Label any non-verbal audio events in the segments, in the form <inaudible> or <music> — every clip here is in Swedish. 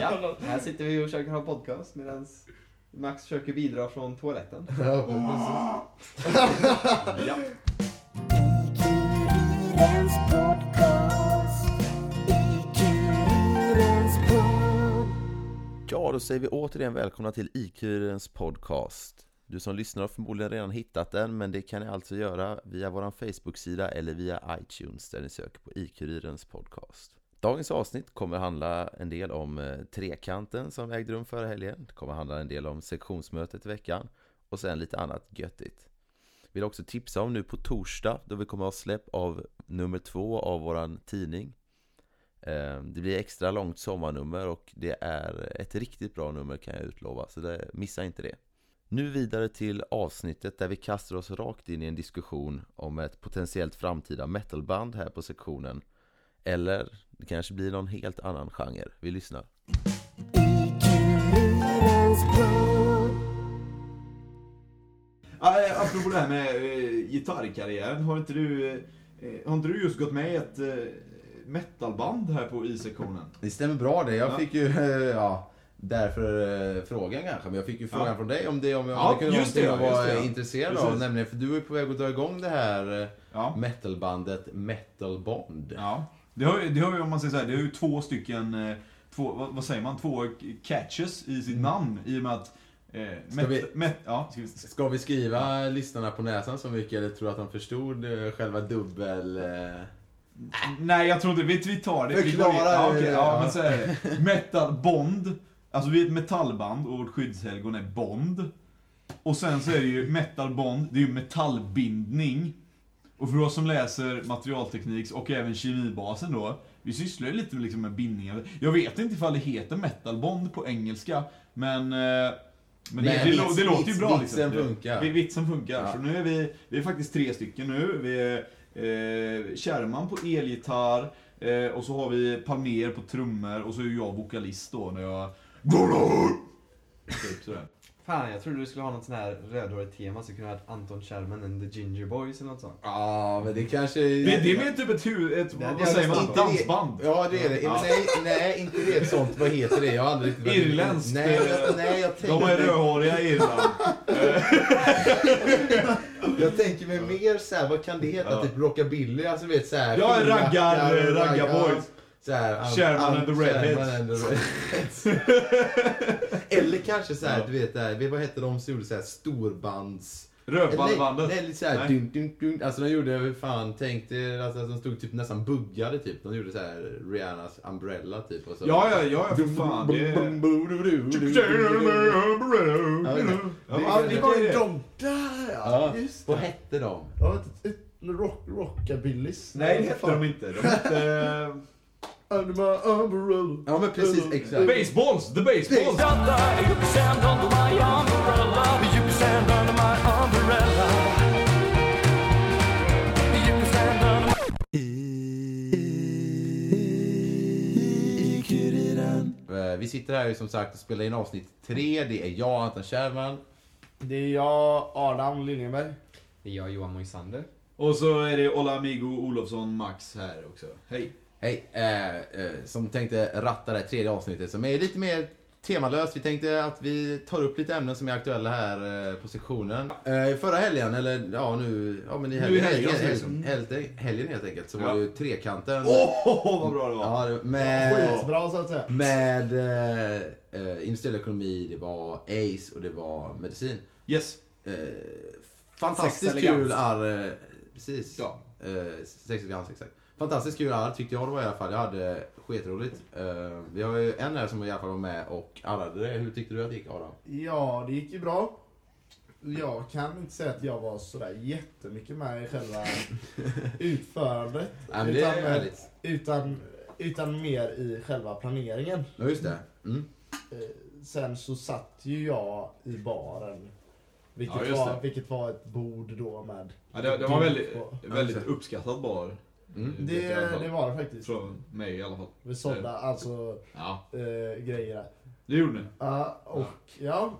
Ja, här sitter vi och försöker ha podcast medan Max försöker bidra från toaletten. Ja, precis. Ja. Då säger vi återigen välkomna till IQ-ens podcast. Du som lyssnar har förmodligen redan hittat den, men det kan ni alltså göra via vår Facebook-sida eller via iTunes där ni söker på IQ-ens podcast. Dagens avsnitt kommer handla en del om eh, trekanten som ägde rum förra helgen. Det kommer handla en del om sektionsmötet i veckan och sen lite annat göttigt. Vill också tipsa om nu på torsdag då vi kommer att ha släpp av nummer två av våran tidning. Eh, det blir extra långt sommarnummer och det är ett riktigt bra nummer kan jag utlova, så det, missa inte det. Nu vidare till avsnittet där vi kastar oss rakt in i en diskussion om ett potentiellt framtida metalband här på sektionen. Eller det kanske blir någon helt annan genre. Vi lyssnar. Eh, apropå det här med eh, gitarrkarriären, har inte du, eh, har inte du just gått med i ett eh, metalband här på I-sektionen? Det stämmer bra det. Jag Ja. fick ju, eh, <laughs> ja, därför eh, frågan kanske. Men jag fick ju frågan Ja. från dig om det, om, om Ja, det kunde just vara det, någonting att just det, ja. intresserad av. Precis. Nämligen, för du är på väg att dra igång det här eh, Ja. metalbandet Metal Bond. ja. Det har, det har ju, om man säger så här, det har ju två stycken, eh, två, vad, vad säger man, två catches i sitt namn i och med att eh, met, vi- met, ja, ska vi, Ska vi skriva lyssnarna på näsan så mycket eller tror du att de förstod eh, själva dubbel... Eh... Nej, jag tror inte, vi, vi tar det. Förklara ja, ja. ja, men så är det. Metal Bond. Alltså vi är ett metallband och vårt skyddshelgon är Bond. Och sen så är det ju Metal Bond, det är ju metallbindning. Och för oss som läser materialtekniks och även kemibasen då, vi sysslar ju lite med, liksom med bindningar. Jag vet inte ifall det heter Metal Bond på engelska, men... eh, Men, det, Men det, vits- det låter ju vits- bra vitsen liksom. funkar. Vi- Vitsen funkar. Ja. Så nu är vi, vi är faktiskt tre stycken nu. Vi är eh, Kärman på elgitarr, eh, och så har vi Palmer på trummor, och så är jag vokalist då när jag... Typ sådär. Fan, jag trodde du skulle ha något sån här rödhårigt tema så kunde ha Anton Sherman and the Ginger Boys eller något sånt. Ja, men det kanske... Det, det är mer typ ett, hu- ett Det vad säger man, dansband. Ja, det är det. Ja. Nej, nej, inte det ett sånt. Vad heter det? Jag har aldrig riktigt... Irländskt, Nej, eh, jag, nej, jag De är tänker... rödhåriga i Irland. <laughs> Jag tänker mig mer så här, vad kan det heta? Ja. Typ rockabilly, alltså vet så här. Ja, raggar- raggarboys. Så här, Sherman and the Redheads. <laughs> <laughs> Eller kanske så här, Ja. du vet, där, vad hette de som gjorde så här storbands... Rödbandet. Nej, nej, lite såhär Nej. dun, dun, dun. Alltså de gjorde, hur fan, tänk dig, alltså, de stod typ nästan buggade typ. De gjorde så här Rihannas Umbrella typ. Och så. Ja, ja, ja, ja, för fan. Det var ju de där Ja. Just vad hette de? Rock, rockabillys. Nej, det hette de inte. De hette... Under my umbrella. Ja men precis, exakt. Baseballs! The Baseballs! You can stand under my umbrella. You can stand under my umbrella. You can stand under Eh, Vi sitter här ju som sagt och spelar in avsnitt tre. Det är jag, Anton Kärrman. Det är jag, Adam Liljenberg. Det är jag, Johan Moisander. Och så är det Ola Amigo Olofsson Max här också. Hej! Hej, eh, eh, som tänkte ratta det här tredje avsnittet som är lite mer temalöst. Vi tänkte att vi tar upp lite ämnen som är aktuella här eh, på sektionen. Eh, förra helgen, eller ja nu, ja men i Nu i helgen, helgen, helgen, helgen, helgen helt enkelt, så var Ja. det ju trekanten. Åh, <laughs> vad bra det var! Ja, med, Skitbra så att säga. med eh, industriell ekonomi, det var ACE och det var medicin. Yes. Fantastiskt kul arr, precis. Ja. Eh, sex exakt. Fantastiskt kul arr tyckte jag det var i alla fall. Jag hade skitroligt. Eh, vi har ju en här som i alla fall var med och arrade det. Hur tyckte du att det gick Adam? Ja, det gick ju bra. Jag kan inte säga att jag var sådär jättemycket med i själva <laughs> utförandet. Nej men det är utan, härligt. utan, utan mer i själva planeringen. Ja just det. Mm. Eh, Sen så satt ju jag i baren. Vilket, Ja, var, vilket var ett bord då med... Ja, det, det var väldigt, på. väldigt uppskattad bar. Mm. Det, det var det faktiskt. Från mig i alla fall. Vi sålde alltså Ja, eh, grejer där. det gjorde ni. Ja, och ja.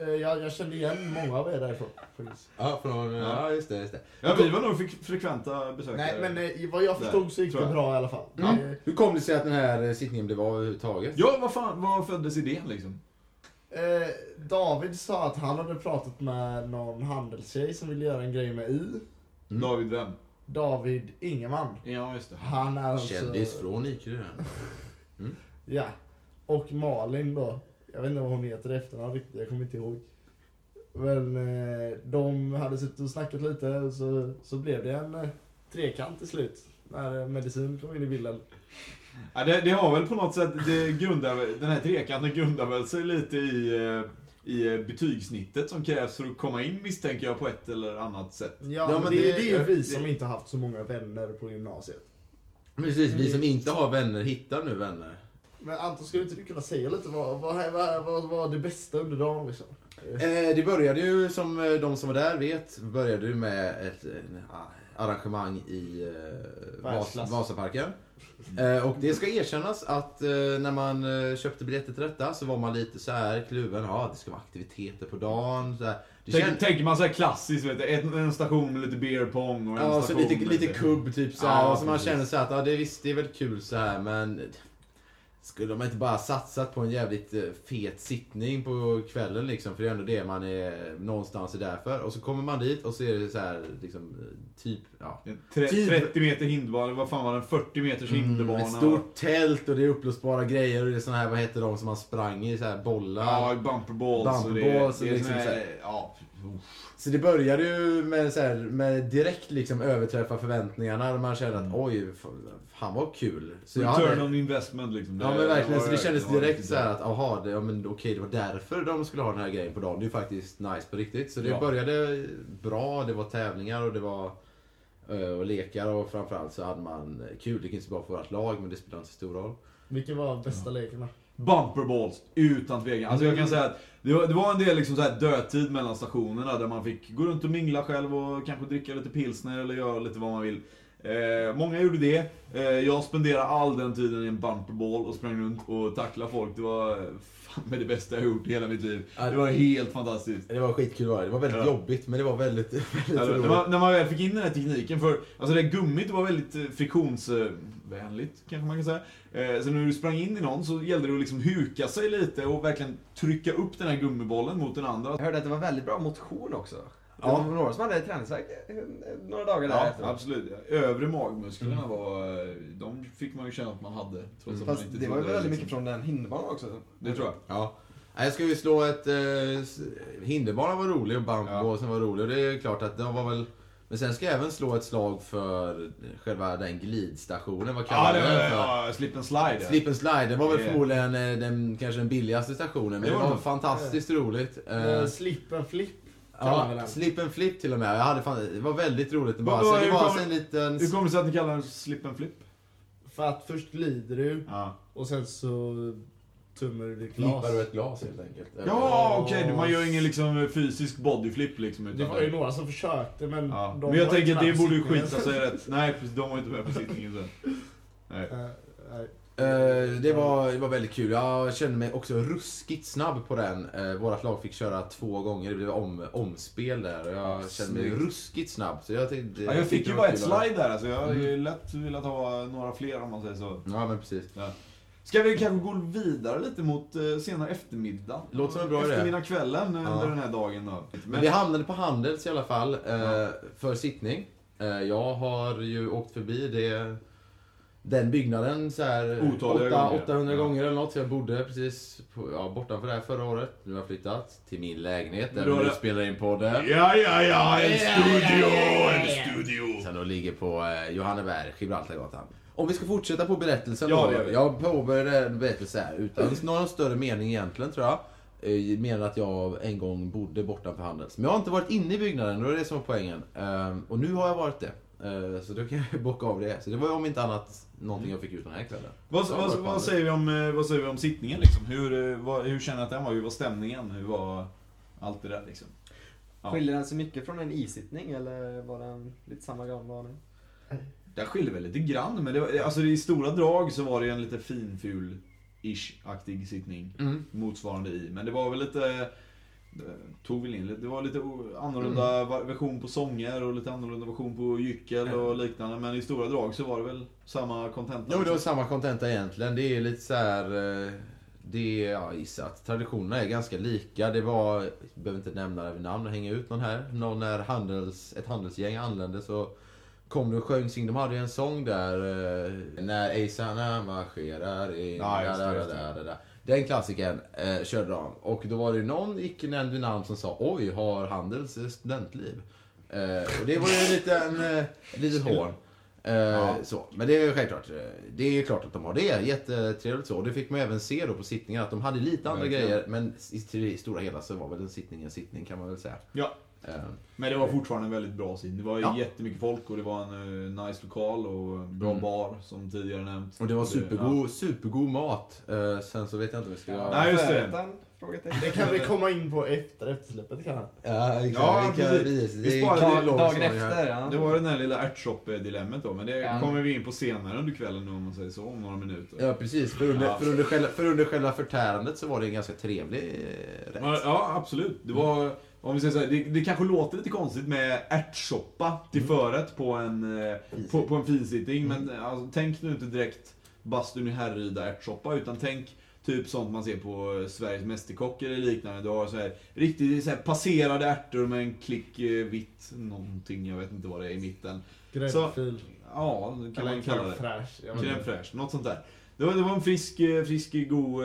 Eh, Jag, jag kände igen många av er därifrån. faktiskt. Ja, från, ja just det. Just det. Ja, vi var nog fre- frekventa besökare. Nej, men eh, vad jag förstod så gick det bra i alla fall. Ja. Eh, Hur kom det sig att den här eh, sittningen blev av överhuvudtaget? Ja, vad fan, vad föddes idén liksom? Eh, David sa att han hade pratat med någon handelstjej som ville göra en grej med I. Mm. David vem? David Ingeman. Ja, just det. Han är alltså... Kändis från IQ. Ja. Och Malin då. Jag vet inte vad hon heter i efternamn riktigt, jag kommer inte ihåg. Men eh, de hade suttit och snackat lite och så, så blev det en eh, trekant till slut. När eh, medicin kom in i bilden. Ja, det, det har väl på något sätt, det grundar, den här trekanten grundar väl sig lite i, eh, i eh, betygssnittet som krävs för att komma in misstänker jag på ett eller annat sätt. Ja, Ja, men men det, det- det är ju vi som inte haft så många vänner på gymnasiet. Precis, vi som inte har vänner hittar nu vänner. Men Anton, skulle inte du kunna säga lite vad, vad, vad, vad var det bästa under dagen liksom? Eh, det började ju, som eh, de som var där vet, började med ett eh, arrangemang i eh, Vas. Vasaparken. Eh, och det ska erkännas att eh, när man eh, köpte biljetter till detta så var man lite så här kluven. Ja, det ska vara aktiviteter på dagen. Så här. Det Tänk, känd- Tänker man så här klassiskt, vet du, en, en station med lite beer pong och en Ja, så station lite, med lite kubb typ så här. Ja, så man precis. känner så här att ja, det, visst, det är väl kul så här men skulle man inte bara satsat på en jävligt eh, fet sittning på kvällen liksom? För det är ändå det man är någonstans är där för. Och så kommer man dit och så är det så här liksom eh, typ, ja. Tre, Typ. 30 meter hinderbana, vad fan var den? 40 meters hinderbana. ett stort tält och det är uppblåsbara grejer och det är såna här, vad heter de som man sprang i, så här bollar. Ja, bumper balls. och balls och det, det liksom sån så här, här- ja. Så det började ju med, så här, med direkt liksom överträffa förväntningarna man kände att oj, fan vad kul. Så jag Return hade, on investment liksom. Ja men verkligen, var så det kändes var direkt så här att aha, det, ja, men okej det var därför de skulle ha den här grejen på dagen. Det är ju faktiskt nice på riktigt. Så det Ja. började bra, det var tävlingar och det var eh, och lekar och framförallt så hade man kul. Det gick inte så bra för vårt lag men det spelar inte så stor roll. Vilken var bästa leken då? Bumper balls, utan tvekan. Alltså jag kan säga att det var, det var en del liksom så här dödtid mellan stationerna där man fick gå runt och mingla själv och kanske dricka lite pilsner eller göra lite vad man vill. Eh, många gjorde det. Eh, jag spenderade all den tiden i en bumperball och sprang runt och tacklade folk. Det var eh, fan med det bästa jag gjort i hela mitt liv. Det var helt fantastiskt. Det var skitkul var det. Det var väldigt Ja. jobbigt men det var väldigt, <laughs> väldigt Alltså, roligt. när, man, när man väl fick in den här tekniken, för alltså det gummit var väldigt eh, friktionsvänligt, kanske man kan säga. Eh, så när du sprang in i någon så gällde det att liksom huka sig lite och verkligen trycka upp den här gummibollen mot den andra. Jag hörde att det var väldigt bra motion också. Det Ja. var några som hade träningsvärk eh, några dagar Ja, därefter. absolut. Övre magmusklerna var, eh, de fick man ju känna att man hade. Trots att man Fast inte det var ju väldigt liksom. mycket från den hinderbanan också. Det tror jag. Ja. Jag ska ju slå ett... Eh, hinderbanan var rolig och bumpballsen var rolig och det är klart att det var väl... Men sen ska jag även slå ett slag för själva den glidstationen, vad Ja, kallar det man var den för? ja, slip and slide. Slip and slide, det var väl Det- förmodligen eh, den, kanske den billigaste stationen, men Det det var var nog. fantastiskt roligt. Eh, Eh, slip and flip ja, slip and flip till och med. Jag hade fan, det var väldigt roligt. Vad- Bara, så det var kommer- alltså en liten... Hur kommer det sig att ni kallar den slip and flip? För att först glider du Ja, och sen så tummar du ditt Flippar glas. du ett glas helt enkelt. ja okej. man gör ingen liksom fysisk bodyflip liksom. Det Utan var ju några som försökte men Ja. de Men jag tänker att det borde ju skita sig rätt. Nej, de var inte med på sittningen sen. Nej. Eh. Eh, det, var, det var väldigt kul. Jag kände mig också ruskigt snabb på den. Uh, vårat lag fick köra två gånger. Det blev om, omspel där. Och jag Ja, kände mig ruskigt snabb. Så jag, tänkte, Ja, jag fick ju bara ett slide där, alltså jag hade ju Mm. lätt velat ha några fler om man säger så. Ja, men precis. Ska vi kanske gå vidare lite mot eh, senare eftermiddag? Låter som en bra idé. Eftermiddagskvällen eh, Ja. under den här dagen då. Men vi hamnade på Handels i alla fall, eh, Ja. för sittning. Eh, jag har ju åkt förbi det, den byggnaden så här Otaliga åtta- gånger. 800 Ja. gånger eller något. Så jag bodde precis på, ja, bortanför det här förra året. Nu har jag flyttat till min lägenhet där vi är spelar in podden. Ja, ja, ja, en studio, en studio. Som då ligger på eh, Johanneberg, Gibraltargatan. Om vi ska fortsätta på berättelsen Ja, då. Jag påbörjade en berättelse här utan någon större mening egentligen tror jag. Eh, Menar att jag en gång bodde bortanför Handels. Men jag har inte varit inne i byggnaden, det var det som var poängen. Ehm, Och nu har jag varit det. Eh, Så då kan jag bocka av det. Så det var ju om inte annat någonting jag fick ut den här kvällen. Vad, vad, vad, säger vi om, eh, vad säger vi om sittningen liksom? Hur, eh, vad, hur känner ni att den var? Hur var stämningen? Hur var allt det där liksom? Ja. Skiljer den sig mycket från en isittning eller var den lite samma gamla aning? Det skiljer väl lite grann, men det var, alltså i stora drag så var det en lite finful-ish-aktig sittning. Mm. Motsvarande i. Men det var väl lite... det tog väl in lite. Det var lite annorlunda va- version på sånger och lite annorlunda version på gyckel och liknande. Men i stora drag så var det väl samma content. Jo, det var samma contenta egentligen. Det är lite så här... eh, Det är, ja, gissa att traditionerna är ganska lika. Det var, jag behöver inte nämna det vid namn och hänga ut någon här. Någon när handels, ett handelsgäng anlände så kom de och sjöng sin. De hade ju en sång där. eh, När ejsarna marscherar in. Ja, just det, just det. där, där, där. Den klassikern eh, körde de. Och då var det någon icke nämnd vid namn som sa Oj, har Handels studentliv? Eh, och det var ju en liten, eh, litet <laughs> hån. Eh, så. Men det är ju självklart. eh, Det är ju klart att de har det. Jättetrevligt så. Och det fick man även se då på sittningen att de hade lite andra Verkligen. grejer. Men i det stora hela så var väl en sittning en sittning kan man väl säga. Ja. Eh, Men det var fortfarande en väldigt bra scen. Det var Ja. jättemycket folk och det var en eh, nice lokal och bra Mm. bar som tidigare nämnt. och det var ja. supergod, supergod mat. Eh, sen så vet jag inte vad vi ska göra. Nej, just det. Det kan vi komma in på efter eftersläppet kanske. Ja, Ja, ja vi kan, precis. Vi det lång Dagen efter, ja. Det var den här lilla ärtshop-dilemmet då, men det Ja. kommer vi in på senare under kvällen nu, om man säger så, om några minuter. Ja, precis. För under, Ja. För, under själva, för under själva förtärandet så var det en ganska trevlig rätt. Ja, ja, absolut. Det var, om vi säger så här, det, det kanske låter lite konstigt med ärtsoppa till förrätt på en, eh, på, på en finsitting, men alltså, tänk nu inte direkt bastun i Härryda ärtsoppa, utan tänk typ sånt man ser på eh, Sveriges Mästerkock eller liknande. Du har så här, riktigt så här, passerade ärtor med en klick eh, vitt någonting, jag vet inte vad det är i mitten. Gräddfil. Ja, det kan Eller man kalla det. Crème fraîche, något sånt där. Det var, det var en frisk, frisk, god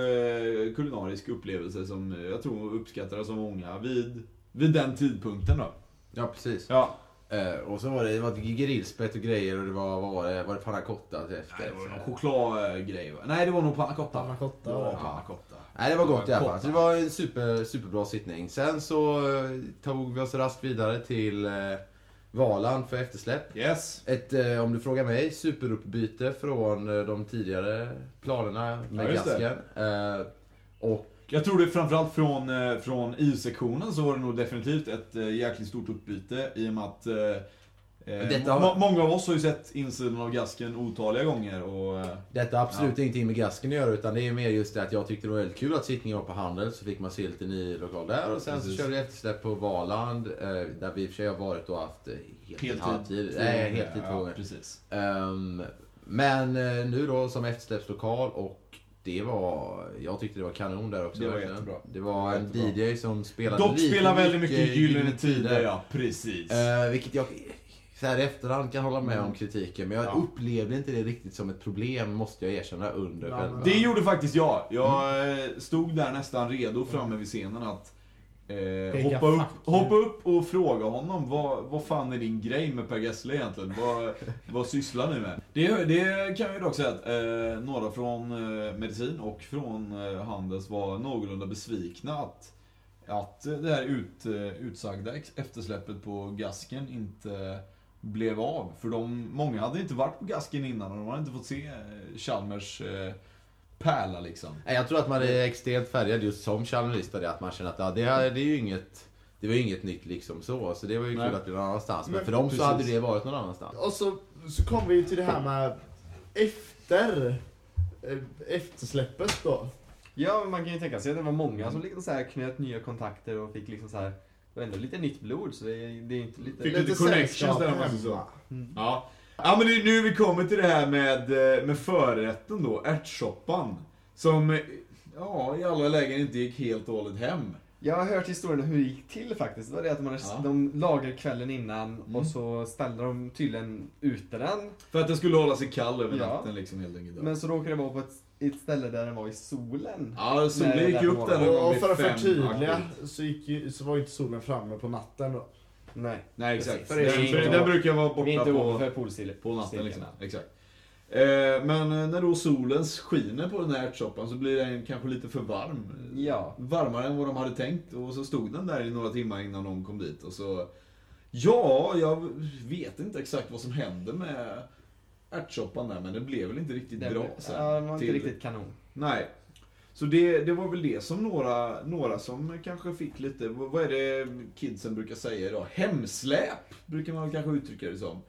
kulinarisk upplevelse som jag tror uppskattades av många vid, vid den tidpunkten då. Ja, precis. Ja. Eh, och så var det, det var ett grillspett och grejer och det var, vad var det, var det panna cotta till efter? Nej, det var någon chokladgrej va? Nej, det var nog panna cotta. Panna cotta Ja, var det. panna cotta. Nej, det var gott i alla fall. Så det var en super, superbra sittning. Sen så eh, tog vi oss raskt vidare till eh, Valand för eftersläpp. Yes. Ett, eh, om du frågar mig, superuppbyte från eh, de tidigare planerna med Ja, gasken. Eh, och Jag tror det framförallt från, eh, från I-sektionen så var det nog definitivt ett eh, jäkligt stort utbyte i och med att eh, har- må- Många av oss har ju sett insidan av gasken otaliga gånger och... eh, Detta har absolut ingenting med gasken att göra utan det är mer just det att jag tyckte det var väldigt kul att sittningen var på Handel så fick man se lite ny lokal där och sen Precis. så körde vi eftersläpp på Valand där vi i och för sig har varit och haft heltid. halvtid. Nej, heltid ja, precis. Ehm, men nu då som eftersläppslokal och det var, jag tyckte det var kanon där också. Det var verkligen. jättebra. Det var en Jättebra. DJ som spelade Dock lite spelar väldigt mycket Gyllene Tider, ja. Precis. Eh, vilket jag så här i efterhand kan hålla med Mm. om kritiken. Men jag Ja. upplevde inte det riktigt som ett problem, måste jag erkänna, under Ja, själva... Det gjorde faktiskt jag. Jag Mm. eh, stod där nästan redo framme vid scenen att eh, hoppa, upp, hoppa upp och fråga honom vad, vad fan är din grej med Per Gessle egentligen? Vad, <laughs> vad sysslar ni med? Det, det kan jag ju dock säga att eh, några från eh, medicin och från eh, Handels var någorlunda besvikna att, att det här ut, eh, utsagda eftersläppet på Gasken inte blev av. För de, många hade inte varit på Gasken innan och de hade inte fått se eh, Chalmers eh, pärla liksom. Nej, Jag tror att man är extremt färgad just som chalmerist av det, att man känner att ja, det, här, det är ju inget det var ju inget nytt liksom så, så det var ju Nej. kul att bli någon annanstans. Men, Men för dem precis. så hade det varit någon annanstans. Och så, så kom vi till det här med efter eh, eftersläppet då. Ja, man kan ju tänka sig att det var många som liksom så här knöt nya kontakter och fick liksom så här ändå lite nytt blod, så det är, det är inte lite... Fick lite connections sällskap där, hemma. Mm. Ja. Ja men nu vi kommer till det här med, eh, med förrätten då, ärtsoppan. Som, eh, ja, i alla lägen inte gick helt och hållet hem. Jag har hört historien om hur det gick till faktiskt. Det var det att man, Ja. de lagade kvällen innan Mm. och så ställde de tydligen ute den. För att den skulle hålla sig kall över Ja. natten liksom helt enkelt. Men så råkade det vara på ett, ett ställe där den var i solen. Ja, solen gick upp där Och, och för att förtydliga så, gick ju, så var ju inte solen framme på natten då. Nej. Nej exakt. Precis. För det är den, för den brukar vara Vi är borta inte på, ovanför polstille. på natten liksom. Exakt. Eh, men eh, när då solen skiner på den här ärtsoppan så blir den kanske lite för varm. Ja. Varmare än vad de hade tänkt och så stod den där i några timmar innan de kom dit och så... Ja, jag vet inte exakt vad som hände med ärtsoppan där men det blev väl inte riktigt Den, bra sen. ja, den var inte till- riktigt kanon. Nej. Så det, det var väl det som några, några som kanske fick lite, vad är det kidsen brukar säga idag? Hemsläp, brukar man kanske uttrycka det som.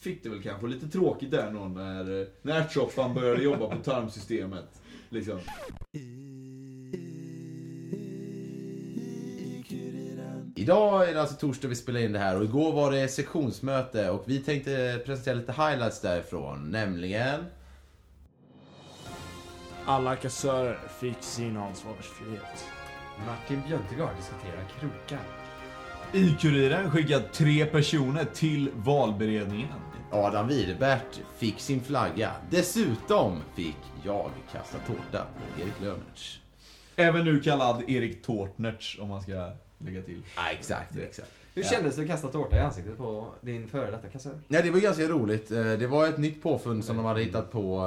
Fick det väl kanske lite tråkigt där någon när, när ärtsoppan började jobba på tarmsystemet. Liksom. Idag är det alltså torsdag vi spelar in det här och igår var det sektionsmöte och vi tänkte presentera lite highlights därifrån, nämligen... Alla kassörer fick sin ansvarsfrihet. Martin Björntegard diskuterar krokar. I-Kuriren skickar tre personer till valberedningen. Adam Wirebert fick sin flagga. Dessutom fick jag kasta tårta på Erik Lönertz. Även nu kallad Erik Tårtnertz om man ska lägga till. Ja, exakt, exakt. Hur Ja. kändes det att kasta tårta i ansiktet på din före detta kassör? Nej, det var ganska roligt. Eh, Det var ett nytt påfund som de hade hittat på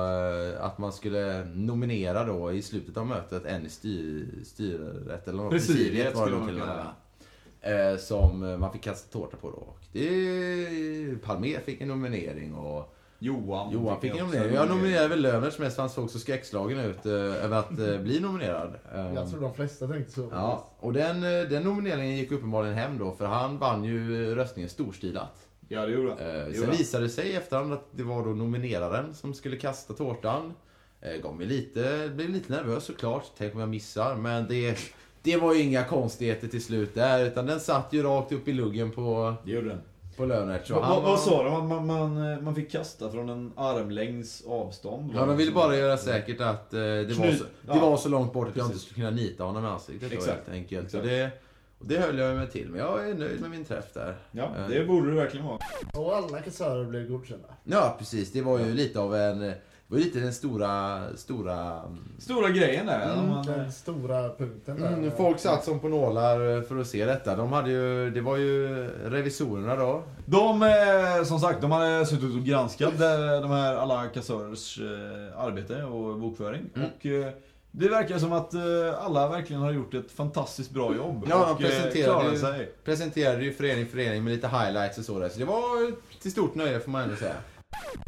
eh, att man skulle nominera då i slutet av mötet en i styr, styrrätt eller något. Presidiet var det man till och med? Eh, Som man fick kasta tårta på då. Det, Palmer fick en nominering och Johan. Johan fick en nominering. Jag nominerade väl Löfners mest för han såg så skräckslagen ut eh, över att eh, bli nominerad. Eh, Jag tror de flesta tänkte så. Ja, och den, eh, den nomineringen gick uppenbarligen hem då för han vann ju röstningen storstilat. Ja, det gjorde han. Eh, sen gjorde visade det sig i efterhand att det var då nomineraren som skulle kasta tårtan. Eh, gav mig lite, blev lite nervös såklart. Tänk om jag missar. Men det, det var ju inga konstigheter till slut där. Utan den satt ju rakt upp i luggen på, Det gjorde den. På Lönnert. Så Vad, han vad, sa de? Man, man, man fick kasta från en armlängds avstånd? Ja, de ville bara göra säkert att eh, det, var så, det ja. var så långt bort att jag inte Precis. skulle kunna nita honom i ansiktet. Då, Exakt. helt enkelt. Exakt. Och, det, och det höll jag mig till. Men jag är nöjd med min träff där. Ja, Eh, det borde det verkligen vara. Och alla kassörer blev godkända. Ja, precis. Det var ju lite av en... Det var ju lite den stora... stora Stora grejen där. Mm, Man, den stora punkten där. Mm, folk satt som på nålar för att se detta. De hade ju, det var ju revisorerna då. De, eh, som sagt, de hade suttit och granskat eh, de här alla kassörers eh, arbete och bokföring. Mm. Och eh, det verkar som att eh, alla verkligen har gjort ett fantastiskt bra jobb. Ja, de eh, presenterade ju- sig. Presenterade ju förening för förening med lite highlights och så där. Så det var till stort nöje får man ändå säga.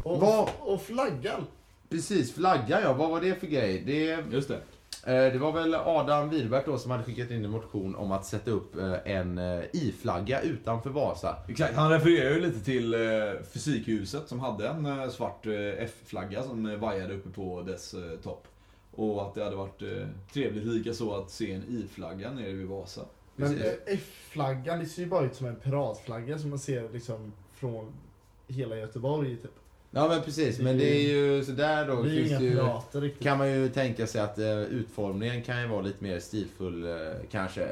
och, Vad- och flaggan. Precis, flaggan ja. Vad var det för grej? Det, Just det. eh, det var väl Adam Wihlberg då som hade skickat in en motion om att sätta upp eh, en eh, i-flagga utanför Vasa. Exakt, han refererar ju lite till Fysikhuset som hade en svart F-flagga som vajade uppe på dess topp. Och att det hade varit trevligt lika så att se en I-flagga nere vid Vasa. Men F-flaggan, det ser ju bara ut som en piratflagga som man ser liksom från hela Göteborg typ. Ja men precis, men det är ju sådär då. Det är ju finns inga det ju, pirater riktigt. kan man ju tänka sig att eh, utformningen kan ju vara lite mer stilfull eh, kanske.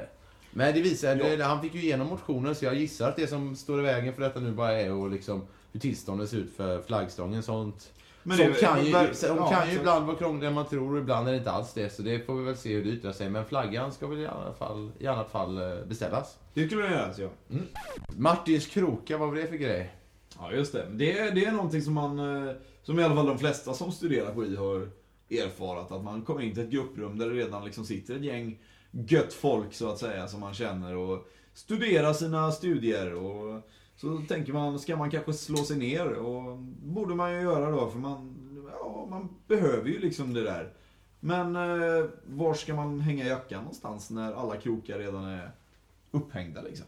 Men det visar, Ja. det, han fick ju igenom motionen så jag gissar att det som står i vägen för detta nu bara är och liksom hur tillståndet ser ut för flaggstången. Sånt Men det- kan ju, ver- så- de ja, kan ju ibland vara krångligare än man tror och ibland är det inte alls det. Så det får vi väl se hur det yttrar sig. Men flaggan ska väl i alla fall, i annat fall eh, beställas. Det skulle det göras ja. Martins kroka, vad var det för grej? Ja, just det. Det, är- det är någonting som man, eh, som i alla fall de flesta som studerar på I har erfarat. Att man kommer in till ett grupprum där det redan liksom sitter ett gäng gött folk så att säga som man känner och studerar sina studier. Och så tänker man, ska man kanske slå sig ner? Och borde man ju göra då för man, ja, man behöver ju liksom det där. Men eh, var ska man hänga jackan någonstans när alla krokar redan är upphängda liksom?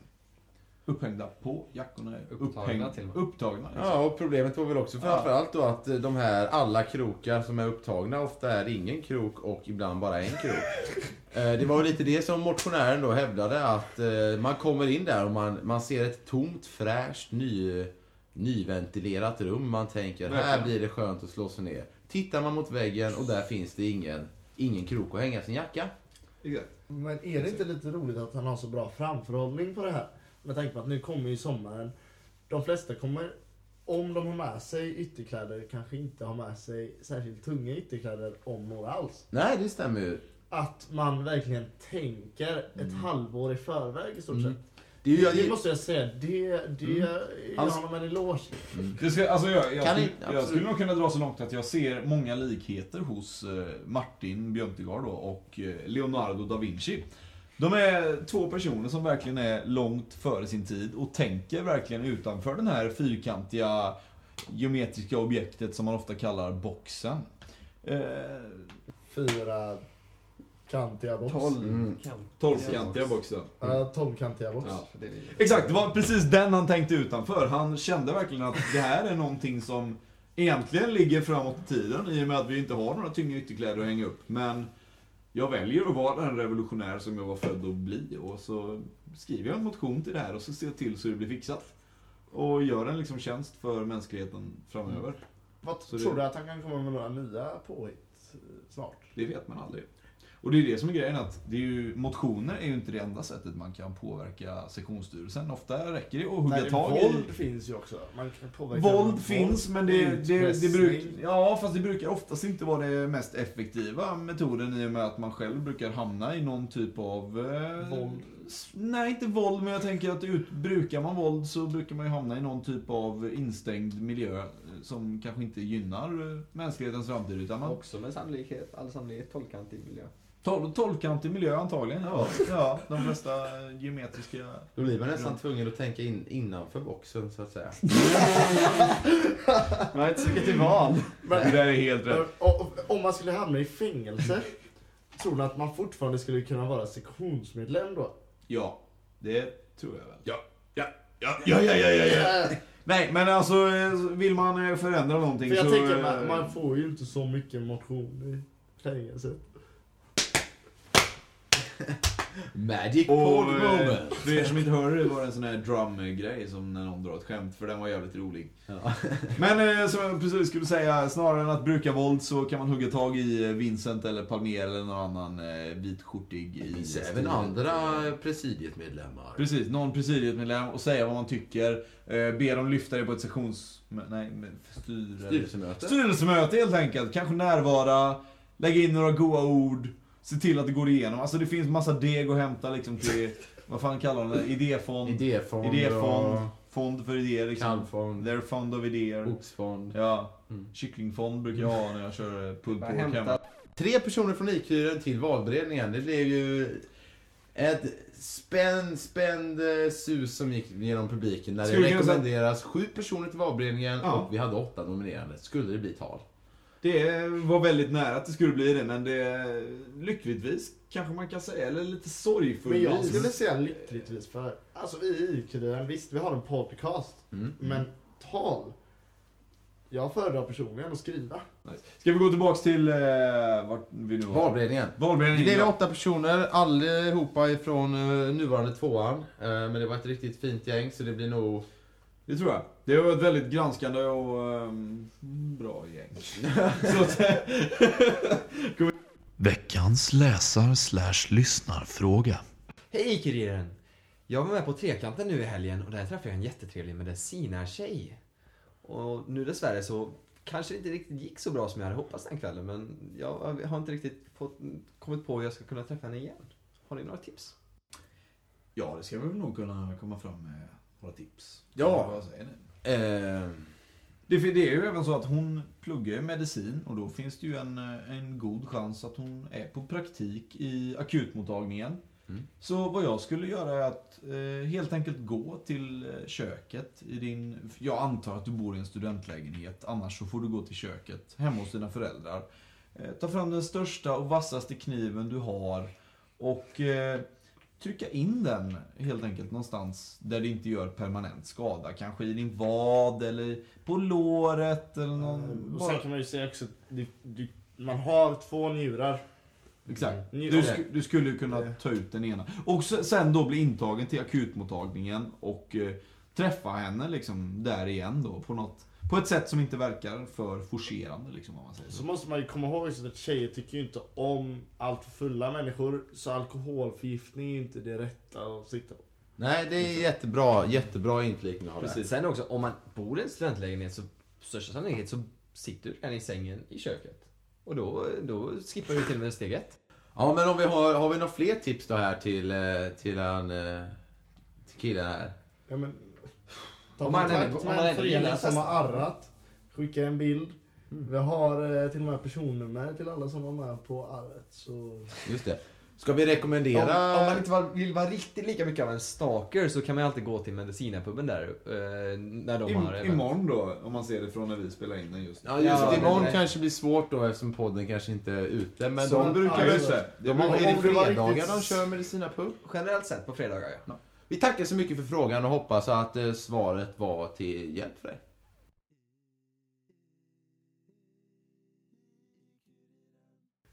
Upphängda på jackorna. är Upptagna upphängda, till och med. Upptagna. Liksom. Ja, och problemet var väl också framförallt då att eh, de här alla krokar som är upptagna ofta är ingen krok och ibland bara en krok. <laughs> Eh, Det var väl lite det som motionären då hävdade att eh, man kommer in där och man, man ser ett tomt, fräscht, ny, nyventilerat rum. Man tänker här blir det skönt att slå sig ner. Tittar man mot väggen och där finns det ingen, ingen krok att hänga sin jacka. Men är det inte lite roligt att han har så bra framförhållning på det här? Med tanke på att nu kommer ju sommaren. De flesta kommer, om de har med sig ytterkläder, kanske inte ha med sig särskilt tunga ytterkläder om några alls. Nej, det stämmer ju. Att man verkligen tänker ett halvår i förväg i stort Mm. sett. Det är ju, Det måste jag säga, det, det ger Han- honom en eloge. Det ska, alltså jag, jag, jag absolut. skulle nog kunna dra så långt att jag ser många likheter hos eh, Martin Björntegard då, och eh, Leonardo da Vinci. De är två personer som verkligen är långt före sin tid och tänker verkligen utanför den här fyrkantiga geometriska objektet som man ofta kallar boxen. Eh, Fyra kantiga box. Mm. Tolvkantiga boxen. Ja, tolvkantiga box. Ja. Det är det. Exakt, det var precis den han tänkte utanför. Han kände verkligen att det här är någonting som egentligen ligger framåt i tiden i och med att vi inte har några tyngre ytterkläder att hänga upp. Men jag väljer att vara den revolutionär som jag var född att bli och så skriver jag en motion till det här och så ser jag till så det blir fixat. Och gör en liksom tjänst för mänskligheten framöver. Vad Så tror det- du att han kan komma med några nya påhitt eh, snart? Det vet man aldrig. Och det är det som är grejen att det är ju, motioner är ju inte det enda sättet man kan påverka sektionsstyrelsen. Ofta räcker det att hugga Nej, tag våld i... finns ju också. Man kan påverka Våld finns, men det, det, det, utpressning. brukar, ja, fast det brukar oftast inte vara den mest effektiva metoden i och med att man själv brukar hamna i någon typ av... Eh, Våld. Nej, inte våld, men jag tänker att ut, brukar man våld så brukar man ju hamna i någon typ av instängd miljö eh, som kanske inte gynnar eh, mänsklighetens framtid. Utan man, Också med sannolikhet, all sannolikhet, tolkantig miljö. Tol- Tolvkantig miljö antagligen, ja. ja. De flesta geometriska... Då blir man nästan tvungen att tänka in, innanför boxen så att säga. <laughs> Man är inte så mycket till val. Det där är helt rätt. Och- och- Om man skulle hamna i fängelse, tror ni att man fortfarande skulle kunna vara sektionsmedlem då? Ja, det tror jag väl. Ja, ja, ja, Ja, ja, ja, ja, ja. Nej, men alltså eh, vill man eh, förändra någonting För jag så... tänker, eh, man, man får ju inte så mycket motion i fängelset. <laughs> Magic Pod moment! för er som inte hörde det var det en sån här drum-grej som när någon drar ett skämt, för den var jävligt rolig. Ja. <laughs> Men eh, som jag precis skulle säga, snarare än att bruka våld så kan man hugga tag i eh, Vincent eller Palmer eller någon annan eh, vitskjortig Det i finns även andra presidietmedlemmar. Precis, någon presidietmedlem och säga vad man tycker. Be dem lyfta det på ett sektions... Nej, men styre... Styrelsemöte. Styrelsemöte helt enkelt. Kanske närvara, lägga in några goa ord, se till att det går igenom. Alltså det finns massa deg att hämta liksom till, vad fan kallar de det? Idéfond. Idéfond, Idéfond. och Fond för idéer liksom. kallfond, They're fond of idéer. oxfond. Ja. Mm. Kycklingfond brukar jag ha när jag kör pulled Bara pork hämta- hemma. Tre personer från IQ till valberedningen. Det blev ju ett spänd, spänd eh, sus som gick genom publiken. Där det rekommenderas sju personer till valberedningen Ja. och vi hade åtta nominerade. Skulle det bli tal? Det var väldigt nära att det skulle bli det, men det lyckligtvis kanske man kan säga, eller lite Men sorgfullvis. jag skulle säga lyckligtvis för, alltså vi i IQ, visst vi har en podcast, Mm. men tal. Jag föredrar personligen att skriva. Nice. Ska vi gå tillbaks till eh, vart vi nu var? Valberedningen. Vi Valberedningen. blev ja. åtta personer, allihopa ifrån uh, nuvarande tvåan. Eh, men det var ett riktigt fint gäng så det blir nog... Det tror jag. Det var ett väldigt granskande och ehm, bra gäng. <laughs> Veckans läsar slash lyssnarfråga. Hej Kuriren! Jag var med på Trekanten nu i helgen och där träffade jag en jättetrevlig medicinartjej. Och nu dessvärre så kanske det inte riktigt gick så bra som jag hade hoppats den kvällen men jag har inte riktigt fått, kommit på hur jag ska kunna träffa henne igen. Har ni några tips? ja, det ska vi väl nog kunna komma fram med några tips. Ja. Vad säger ni? Eh, Det, det är ju även så att hon pluggar medicin och då finns det ju en, eh, en god chans att hon är på praktik i akutmottagningen. Mm. Så vad jag skulle göra är att eh, helt enkelt gå till eh, köket i din... Jag antar att du bor i en studentlägenhet, annars så får du gå till köket hemma hos dina föräldrar. Eh, ta fram den största och vassaste kniven du har och eh, trycka in den helt enkelt någonstans där det inte gör permanent skada. Kanske i din vad eller på låret eller någon... Och bara- sen kan man ju säga också att man har två njurar. Exakt. Nju- Du, och- sk du skulle kunna ta ut den ena. Och se- sen då bli intagen till akutmottagningen och eh, träffa henne liksom där igen då på något på ett sätt som inte verkar för forcerande liksom om man säger Så så. måste man ju komma ihåg att tjejer tycker ju inte om allt för fulla människor. Så alkoholförgiftning är ju inte det rätta att sitta på. nej, det är jättebra, jättebra inflikning av det. Sen också, om man bor i en studentlägenhet så största sannolikhet så sitter du redan i sängen i köket. Och då, då skippar du till och med steg ett. Ja, men om vi har, har vi några fler tips då här till, eh, till, han, eh, till killen här? Ja, men, ta Om man kontakt ändå- om med man en förening som har arrat. Skicka en bild. Vi har eh, till och med personnummer till alla som var med på arret. Så... Just det. Ska vi Om, rekommendera... om man inte var, vill vara riktigt lika mycket av en stalker så kan man ju alltid gå till medicinarpuben där. Eh, när de har I, event. imorgon då, om man ser det från när vi spelar in den just. Ja, just Ja, det. Imorgon men- kanske blir svårt då eftersom podden kanske inte är ute. Men Som de, brukar ja, väl det. Det de, är det om det fredagar riktigt- de kör medicinapub? Generellt sett på fredagar ja. Vi tackar så mycket för frågan och hoppas att eh, svaret var till hjälp för dig.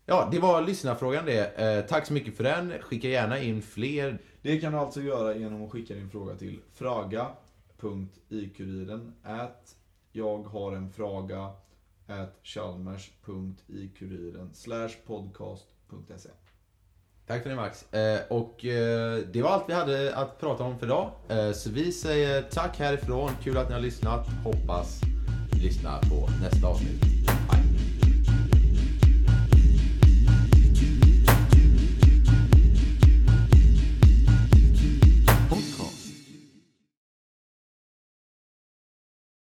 Ja, det var lyssnarfrågan det. Eh, tack så mycket för den. Skicka gärna in fler. Det kan du alltså göra genom att skicka din fråga till fraga.ikuriren at jag har en fråga at chalmers.ikuriren slash podcast.se Tack för det Max. Eh, och eh, det var allt vi hade att prata om för idag. Eh, så vi säger tack härifrån. Kul att ni har lyssnat. Hoppas ni lyssnar på nästa avsnitt.